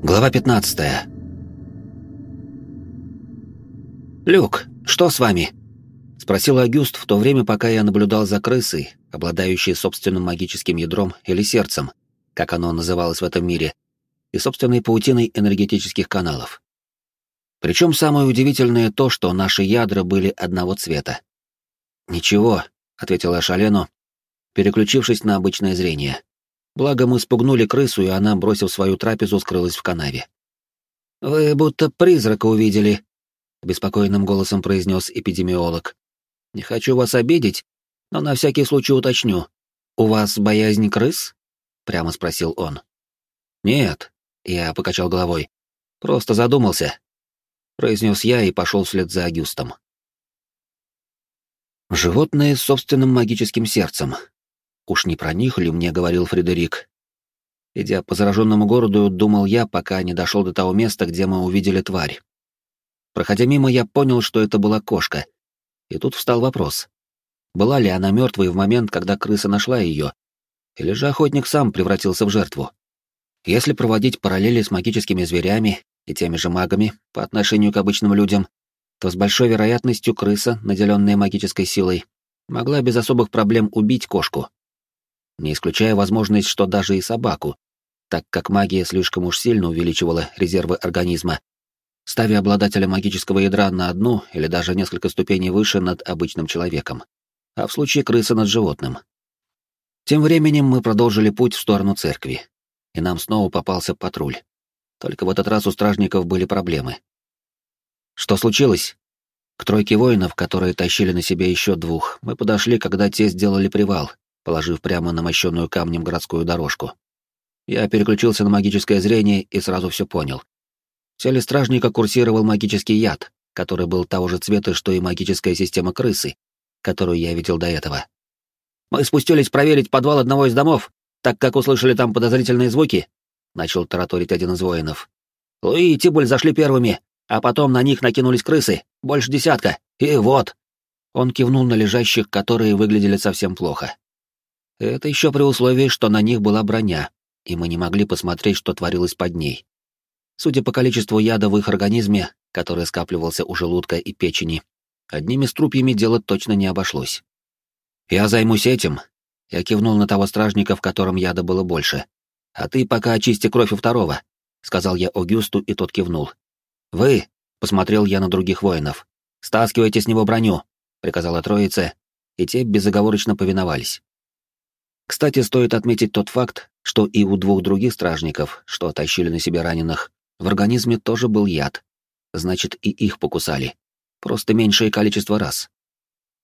Глава 15. «Люк, что с вами?» — спросил Агюст в то время, пока я наблюдал за крысой, обладающей собственным магическим ядром или сердцем, как оно называлось в этом мире, и собственной паутиной энергетических каналов. Причем самое удивительное то, что наши ядра были одного цвета. «Ничего», — ответила Шалену, переключившись на обычное зрение. Благо мы спугнули крысу, и она, бросив свою трапезу, скрылась в канаве. «Вы будто призрака увидели», — беспокойным голосом произнес эпидемиолог. «Не хочу вас обидеть, но на всякий случай уточню. У вас боязнь крыс?» — прямо спросил он. «Нет», — я покачал головой. «Просто задумался», — произнес я и пошел вслед за Агюстом. Животные с собственным магическим сердцем. Уж не про них ли мне говорил Фредерик? Идя по зараженному городу, думал я, пока не дошел до того места, где мы увидели тварь. Проходя мимо, я понял, что это была кошка. И тут встал вопрос. Была ли она мертвой в момент, когда крыса нашла ее? Или же охотник сам превратился в жертву? Если проводить параллели с магическими зверями и теми же магами по отношению к обычным людям, то с большой вероятностью крыса, наделенная магической силой, могла без особых проблем убить кошку не исключая возможность, что даже и собаку, так как магия слишком уж сильно увеличивала резервы организма, ставя обладателя магического ядра на одну или даже несколько ступеней выше над обычным человеком, а в случае крысы над животным. Тем временем мы продолжили путь в сторону церкви, и нам снова попался патруль. Только в этот раз у стражников были проблемы. Что случилось? К тройке воинов, которые тащили на себе еще двух, мы подошли, когда те сделали привал, положив прямо на мощенную камнем городскую дорожку. Я переключился на магическое зрение и сразу все понял. В теле стражника курсировал магический яд, который был того же цвета, что и магическая система крысы, которую я видел до этого. «Мы спустились проверить подвал одного из домов, так как услышали там подозрительные звуки», — начал тараторить один из воинов. «Луи и Тибуль зашли первыми, а потом на них накинулись крысы, больше десятка, и вот». Он кивнул на лежащих, которые выглядели совсем плохо. Это еще при условии, что на них была броня, и мы не могли посмотреть, что творилось под ней. Судя по количеству яда в их организме, который скапливался у желудка и печени, одними струпьями дело точно не обошлось. «Я займусь этим», — я кивнул на того стражника, в котором яда было больше. «А ты пока очисти кровь у второго», — сказал я Огюсту, и тот кивнул. «Вы», — посмотрел я на других воинов, — «стаскивайте с него броню», — приказала троица, и те безоговорочно повиновались. Кстати, стоит отметить тот факт, что и у двух других стражников, что тащили на себе раненых, в организме тоже был яд. Значит, и их покусали. Просто меньшее количество раз.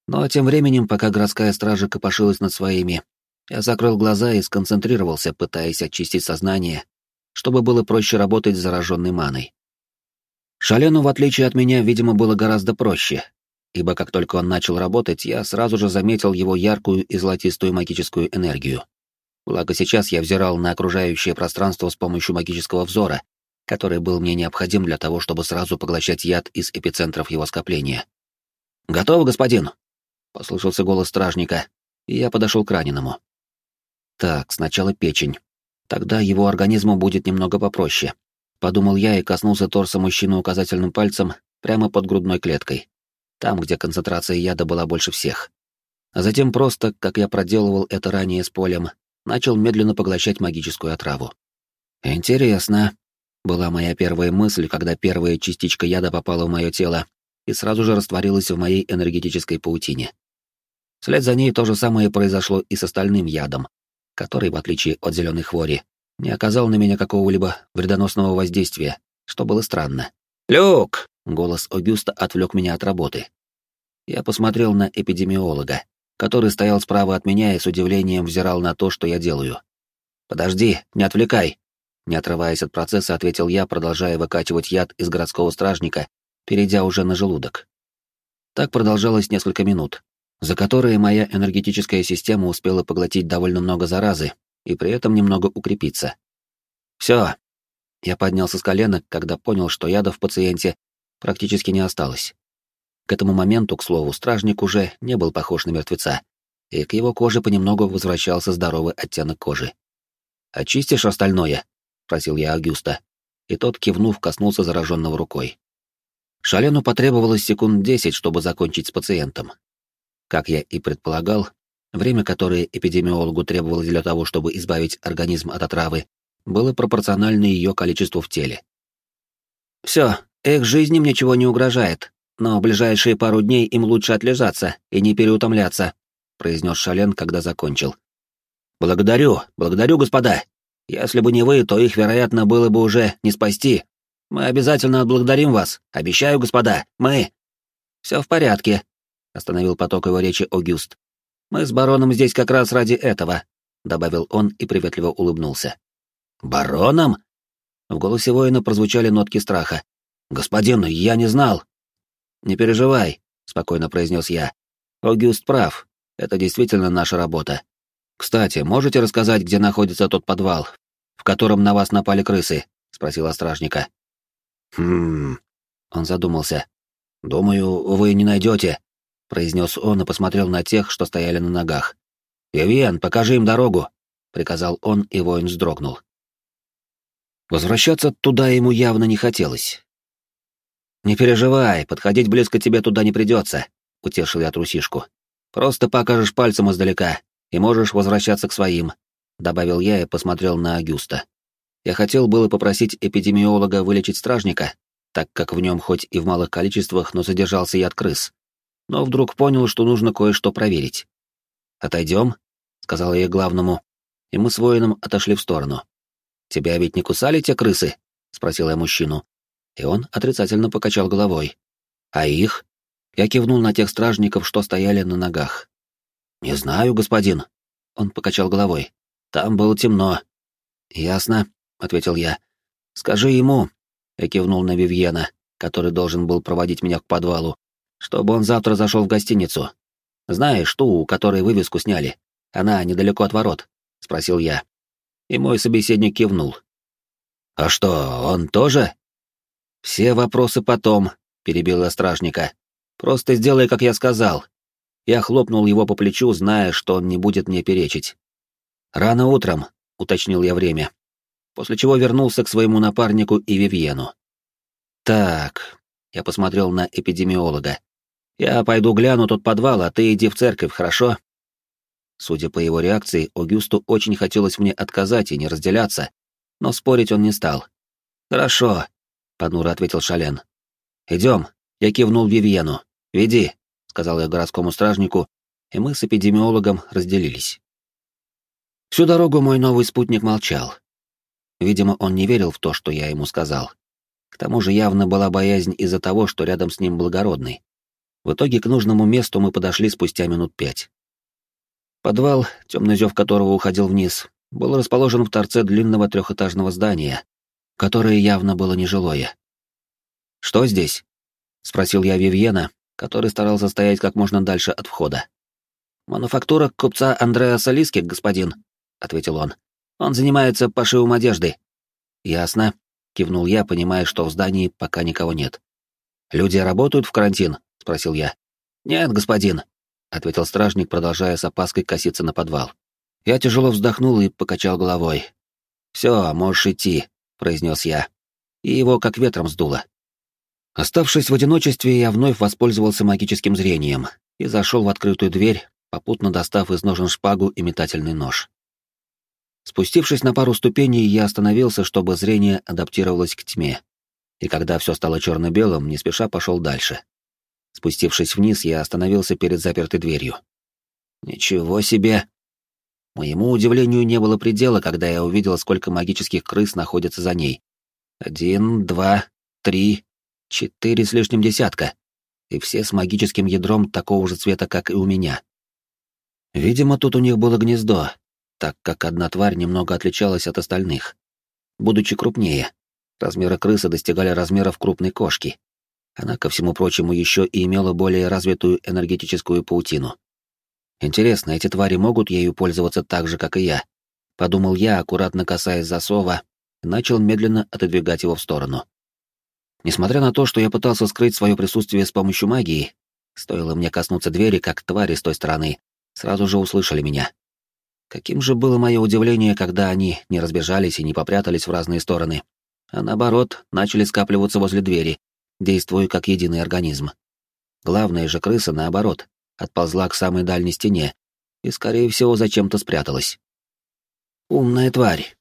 Но тем временем, пока городская стража копошилась над своими, я закрыл глаза и сконцентрировался, пытаясь очистить сознание, чтобы было проще работать с зараженной маной. Шалену, в отличие от меня, видимо, было гораздо проще, ибо как только он начал работать, я сразу же заметил его яркую и золотистую магическую энергию. Благо сейчас я взирал на окружающее пространство с помощью магического взора, который был мне необходим для того, чтобы сразу поглощать яд из эпицентров его скопления. «Готово, господин?» — послышался голос стражника, и я подошел к раненому. «Так, сначала печень. Тогда его организму будет немного попроще», — подумал я и коснулся торса мужчины указательным пальцем прямо под грудной клеткой там, где концентрация яда была больше всех. А затем просто, как я проделывал это ранее с полем, начал медленно поглощать магическую отраву. «Интересно», — была моя первая мысль, когда первая частичка яда попала в мое тело и сразу же растворилась в моей энергетической паутине. Вслед за ней то же самое произошло и с остальным ядом, который, в отличие от зеленой хвори, не оказал на меня какого-либо вредоносного воздействия, что было странно. «Люк!» — голос Огюста отвлек меня от работы. Я посмотрел на эпидемиолога, который стоял справа от меня и с удивлением взирал на то, что я делаю. «Подожди, не отвлекай!» Не отрываясь от процесса, ответил я, продолжая выкачивать яд из городского стражника, перейдя уже на желудок. Так продолжалось несколько минут, за которые моя энергетическая система успела поглотить довольно много заразы и при этом немного укрепиться. Все. Я поднялся с колена, когда понял, что яда в пациенте практически не осталось. К этому моменту, к слову, стражник уже не был похож на мертвеца, и к его коже понемногу возвращался здоровый оттенок кожи. «Очистишь остальное?» — просил я Агюста. и тот, кивнув, коснулся зараженного рукой. Шалену потребовалось секунд десять, чтобы закончить с пациентом. Как я и предполагал, время, которое эпидемиологу требовалось для того, чтобы избавить организм от отравы, было пропорционально ее количеству в теле. «Все, их жизни ничего не угрожает, но в ближайшие пару дней им лучше отлежаться и не переутомляться», произнес Шален, когда закончил. «Благодарю, благодарю, господа. Если бы не вы, то их, вероятно, было бы уже не спасти. Мы обязательно отблагодарим вас. Обещаю, господа, мы...» «Все в порядке», — остановил поток его речи Огюст. «Мы с бароном здесь как раз ради этого», — добавил он и приветливо улыбнулся. «Бароном?» В голосе воина прозвучали нотки страха. «Господин, я не знал». «Не переживай», — спокойно произнес я. «Огюст прав. Это действительно наша работа. Кстати, можете рассказать, где находится тот подвал, в котором на вас напали крысы?» — спросила стражника. «Хм...» — он задумался. «Думаю, вы не найдете», — произнес он и посмотрел на тех, что стояли на ногах. «Вивиан, покажи им дорогу», — приказал он, и воин вздрогнул. Возвращаться туда ему явно не хотелось. «Не переживай, подходить близко тебе туда не придется», — утешил я трусишку. «Просто покажешь пальцем издалека, и можешь возвращаться к своим», — добавил я и посмотрел на Агюста. Я хотел было попросить эпидемиолога вылечить стражника, так как в нем хоть и в малых количествах, но содержался яд крыс. Но вдруг понял, что нужно кое-что проверить. «Отойдем», — сказал я главному, и мы с воином отошли в сторону. «Тебя ведь не кусали те крысы?» — спросил я мужчину. И он отрицательно покачал головой. «А их?» Я кивнул на тех стражников, что стояли на ногах. «Не знаю, господин». Он покачал головой. «Там было темно». «Ясно», — ответил я. «Скажи ему», — я кивнул на Вивьена, который должен был проводить меня к подвалу, чтобы он завтра зашел в гостиницу. «Знаешь ту, у которой вывеску сняли? Она недалеко от ворот», — спросил я и мой собеседник кивнул. «А что, он тоже?» «Все вопросы потом», — перебил я стражника. «Просто сделай, как я сказал». Я хлопнул его по плечу, зная, что он не будет мне перечить. «Рано утром», — уточнил я время, после чего вернулся к своему напарнику и Вивьену. «Так», — я посмотрел на эпидемиолога. «Я пойду гляну тот подвал, а ты иди в церковь, хорошо?» Судя по его реакции, Огюсту очень хотелось мне отказать и не разделяться, но спорить он не стал. «Хорошо», — понуро ответил Шален. «Идем», — я кивнул Вивьену. «Веди», — сказал я городскому стражнику, и мы с эпидемиологом разделились. Всю дорогу мой новый спутник молчал. Видимо, он не верил в то, что я ему сказал. К тому же явно была боязнь из-за того, что рядом с ним благородный. В итоге к нужному месту мы подошли спустя минут пять. Подвал, темный зев которого уходил вниз, был расположен в торце длинного трехэтажного здания, которое явно было нежилое. «Что здесь?» — спросил я Вивьена, который старался стоять как можно дальше от входа. «Мануфактура купца Андреа Солиски, господин», — ответил он. «Он занимается пошивом одежды». «Ясно», — кивнул я, понимая, что в здании пока никого нет. «Люди работают в карантин?» — спросил я. «Нет, господин», ответил стражник, продолжая с опаской коситься на подвал. Я тяжело вздохнул и покачал головой. «Все, можешь идти», — произнес я. И его как ветром сдуло. Оставшись в одиночестве, я вновь воспользовался магическим зрением и зашел в открытую дверь, попутно достав из ножен шпагу и метательный нож. Спустившись на пару ступеней, я остановился, чтобы зрение адаптировалось к тьме. И когда все стало черно-белым, не спеша пошел дальше. Спустившись вниз, я остановился перед запертой дверью. Ничего себе! Моему удивлению не было предела, когда я увидел, сколько магических крыс находится за ней. Один, два, три, четыре с лишним десятка. И все с магическим ядром такого же цвета, как и у меня. Видимо, тут у них было гнездо, так как одна тварь немного отличалась от остальных. Будучи крупнее, размеры крысы достигали размеров крупной кошки, она, ко всему прочему, еще и имела более развитую энергетическую паутину. Интересно, эти твари могут ею пользоваться так же, как и я? Подумал я, аккуратно касаясь засова, и начал медленно отодвигать его в сторону. Несмотря на то, что я пытался скрыть свое присутствие с помощью магии, стоило мне коснуться двери, как твари с той стороны сразу же услышали меня. Каким же было мое удивление, когда они не разбежались и не попрятались в разные стороны, а наоборот, начали скапливаться возле двери, действуя как единый организм. Главная же крыса, наоборот, отползла к самой дальней стене и, скорее всего, зачем-то спряталась. Умная тварь.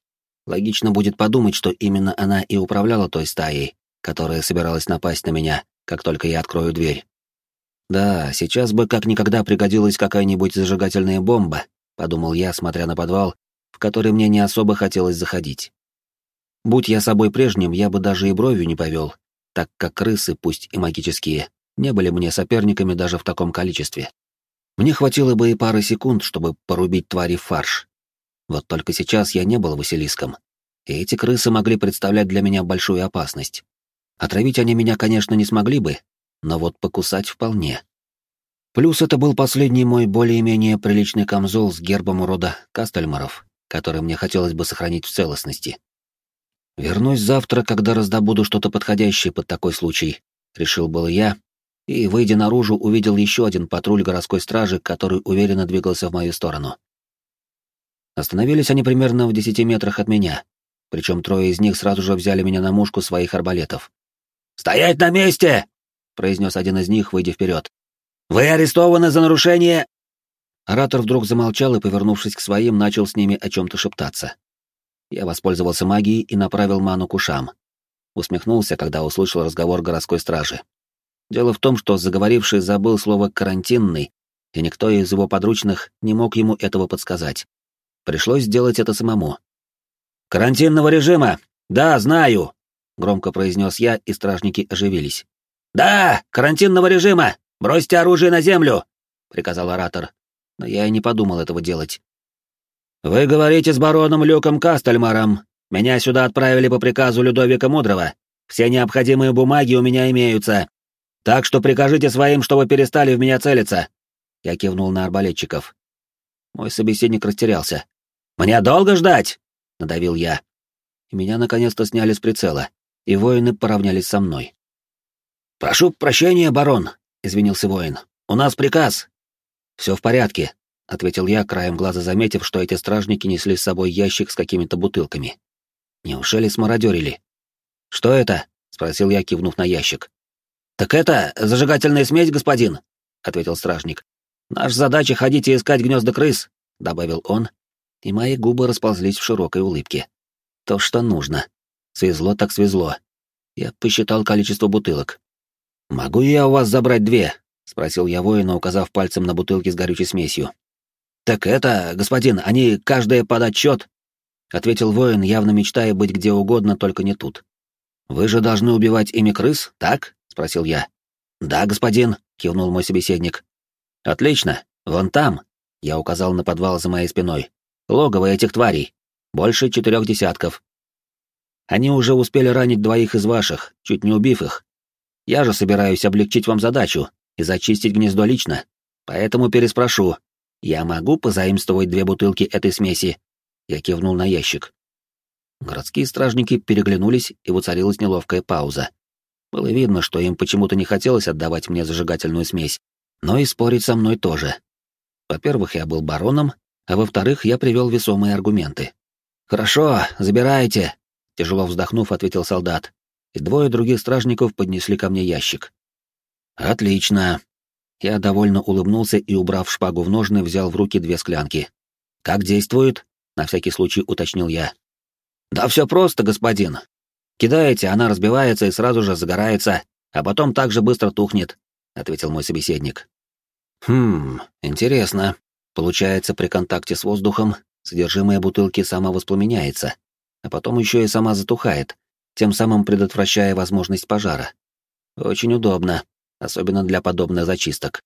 Логично будет подумать, что именно она и управляла той стаей, которая собиралась напасть на меня, как только я открою дверь. Да, сейчас бы как никогда пригодилась какая-нибудь зажигательная бомба, подумал я, смотря на подвал, в который мне не особо хотелось заходить. Будь я собой прежним, я бы даже и бровью не повел, так как крысы, пусть и магические, не были мне соперниками даже в таком количестве. Мне хватило бы и пары секунд, чтобы порубить твари в фарш. Вот только сейчас я не был Василиском, и эти крысы могли представлять для меня большую опасность. Отравить они меня, конечно, не смогли бы, но вот покусать вполне. Плюс это был последний мой более-менее приличный камзол с гербом урода Кастельмаров, который мне хотелось бы сохранить в целостности. Вернусь завтра, когда раздобуду что-то подходящее под такой случай, решил было я, и, выйдя наружу, увидел еще один патруль городской стражи, который уверенно двигался в мою сторону. Остановились они примерно в десяти метрах от меня, причем трое из них сразу же взяли меня на мушку своих арбалетов. «Стоять на месте!» — произнес один из них, выйдя вперед. «Вы арестованы за нарушение...» Оратор вдруг замолчал и, повернувшись к своим, начал с ними о чем-то шептаться. Я воспользовался магией и направил ману к ушам. Усмехнулся, когда услышал разговор городской стражи. Дело в том, что заговоривший забыл слово «карантинный», и никто из его подручных не мог ему этого подсказать. Пришлось сделать это самому. «Карантинного режима! Да, знаю!» — громко произнес я, и стражники оживились. «Да, карантинного режима! Бросьте оружие на землю!» — приказал оратор. Но я и не подумал этого делать. «Вы говорите с бароном Люком Кастельмаром. Меня сюда отправили по приказу Людовика Мудрого. Все необходимые бумаги у меня имеются. Так что прикажите своим, чтобы перестали в меня целиться». Я кивнул на арбалетчиков. Мой собеседник растерялся. «Мне долго ждать?» — надавил я. И меня наконец-то сняли с прицела, и воины поравнялись со мной. «Прошу прощения, барон», — извинился воин. «У нас приказ». «Все в порядке», — ответил я, краем глаза заметив, что эти стражники несли с собой ящик с какими-то бутылками. «Неужели смародерили?» «Что это?» — спросил я, кивнув на ящик. «Так это зажигательная смесь, господин», — ответил стражник. «Наша задача — ходить и искать гнезда крыс», — добавил он, и мои губы расползлись в широкой улыбке. То, что нужно. Свезло так свезло. Я посчитал количество бутылок. «Могу я у вас забрать две?» — спросил я воина, указав пальцем на бутылки с горючей смесью. «Так это, господин, они каждая под отчет», — ответил воин, явно мечтая быть где угодно, только не тут. «Вы же должны убивать ими крыс, так?» — спросил я. «Да, господин», — кивнул мой собеседник. «Отлично, вон там», — я указал на подвал за моей спиной. «Логово этих тварей. Больше четырех десятков. Они уже успели ранить двоих из ваших, чуть не убив их. Я же собираюсь облегчить вам задачу и зачистить гнездо лично, поэтому переспрошу. Я могу позаимствовать две бутылки этой смеси?» Я кивнул на ящик. Городские стражники переглянулись, и воцарилась неловкая пауза. Было видно, что им почему-то не хотелось отдавать мне зажигательную смесь, но и спорить со мной тоже. Во-первых, я был бароном, а во-вторых, я привел весомые аргументы. «Хорошо, забирайте», — тяжело вздохнув, ответил солдат, и двое других стражников поднесли ко мне ящик. «Отлично». Я довольно улыбнулся и, убрав шпагу в ножны, взял в руки две склянки. «Как действует?» — на всякий случай уточнил я. «Да все просто, господин. Кидаете, она разбивается и сразу же загорается, а потом так же быстро тухнет», — ответил мой собеседник. «Хм, интересно. Получается, при контакте с воздухом содержимое бутылки самовоспламеняется, а потом еще и сама затухает, тем самым предотвращая возможность пожара. Очень удобно, особенно для подобных зачисток.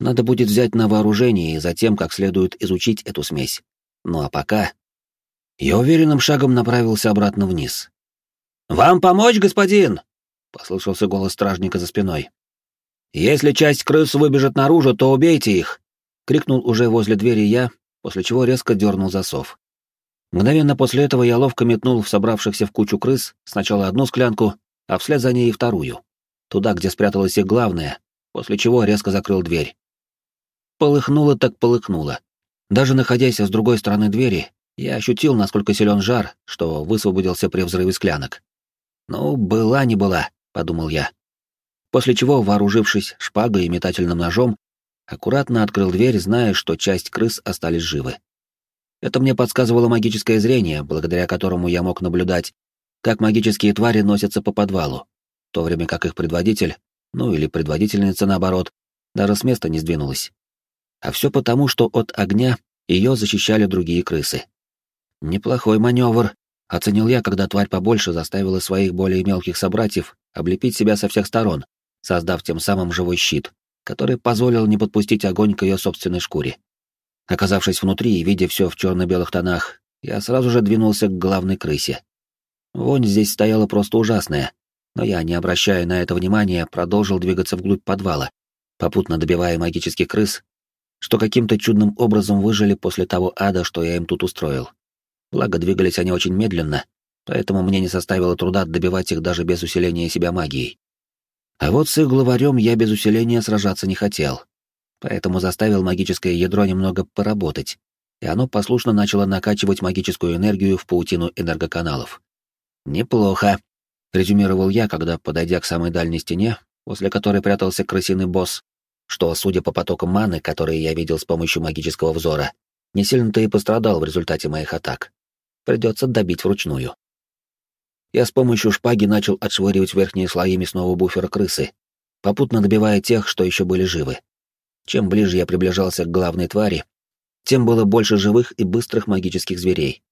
Надо будет взять на вооружение и затем как следует изучить эту смесь. Ну а пока я уверенным шагом направился обратно вниз. «Вам помочь, господин?» — послышался голос стражника за спиной. «Если часть крыс выбежит наружу, то убейте их!» — крикнул уже возле двери я, после чего резко дернул засов. Мгновенно после этого я ловко метнул в собравшихся в кучу крыс сначала одну склянку, а вслед за ней вторую. Туда, где спряталась их главная, после чего резко закрыл дверь. Полыхнуло так полыхнуло. Даже находясь с другой стороны двери, я ощутил, насколько силен жар, что высвободился при взрыве склянок. «Ну, была не была», — подумал я. После чего, вооружившись шпагой и метательным ножом, аккуратно открыл дверь, зная, что часть крыс остались живы. Это мне подсказывало магическое зрение, благодаря которому я мог наблюдать, как магические твари носятся по подвалу, в то время как их предводитель, ну или предводительница наоборот, даже с места не сдвинулась. А все потому, что от огня ее защищали другие крысы. Неплохой маневр, оценил я, когда тварь побольше заставила своих более мелких собратьев облепить себя со всех сторон, создав тем самым живой щит, который позволил не подпустить огонь к ее собственной шкуре. Оказавшись внутри и видя все в черно-белых тонах, я сразу же двинулся к главной крысе. Вонь здесь стояла просто ужасная, но я, не обращая на это внимания, продолжил двигаться вглубь подвала, попутно добивая магических крыс, что каким-то чудным образом выжили после того ада, что я им тут устроил. Благо, двигались они очень медленно, поэтому мне не составило труда добивать их даже без усиления себя магией. А вот с их главарем я без усиления сражаться не хотел, поэтому заставил магическое ядро немного поработать, и оно послушно начало накачивать магическую энергию в паутину энергоканалов. «Неплохо», — резюмировал я, когда, подойдя к самой дальней стене, после которой прятался крысиный босс, что, судя по потокам маны, которые я видел с помощью магического взора, не сильно-то и пострадал в результате моих атак. Придется добить вручную. Я с помощью шпаги начал отшвыривать верхние слои мясного буфера крысы, попутно добивая тех, что еще были живы. Чем ближе я приближался к главной твари, тем было больше живых и быстрых магических зверей.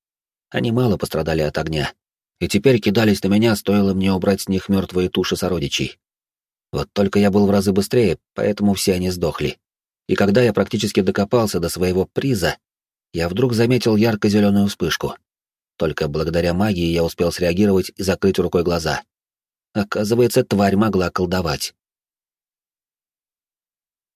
Они мало пострадали от огня, и теперь кидались на меня, стоило мне убрать с них мертвые туши сородичей. Вот только я был в разы быстрее, поэтому все они сдохли. И когда я практически докопался до своего приза, я вдруг заметил ярко-зеленую вспышку. Только благодаря магии я успел среагировать и закрыть рукой глаза. Оказывается, тварь могла колдовать.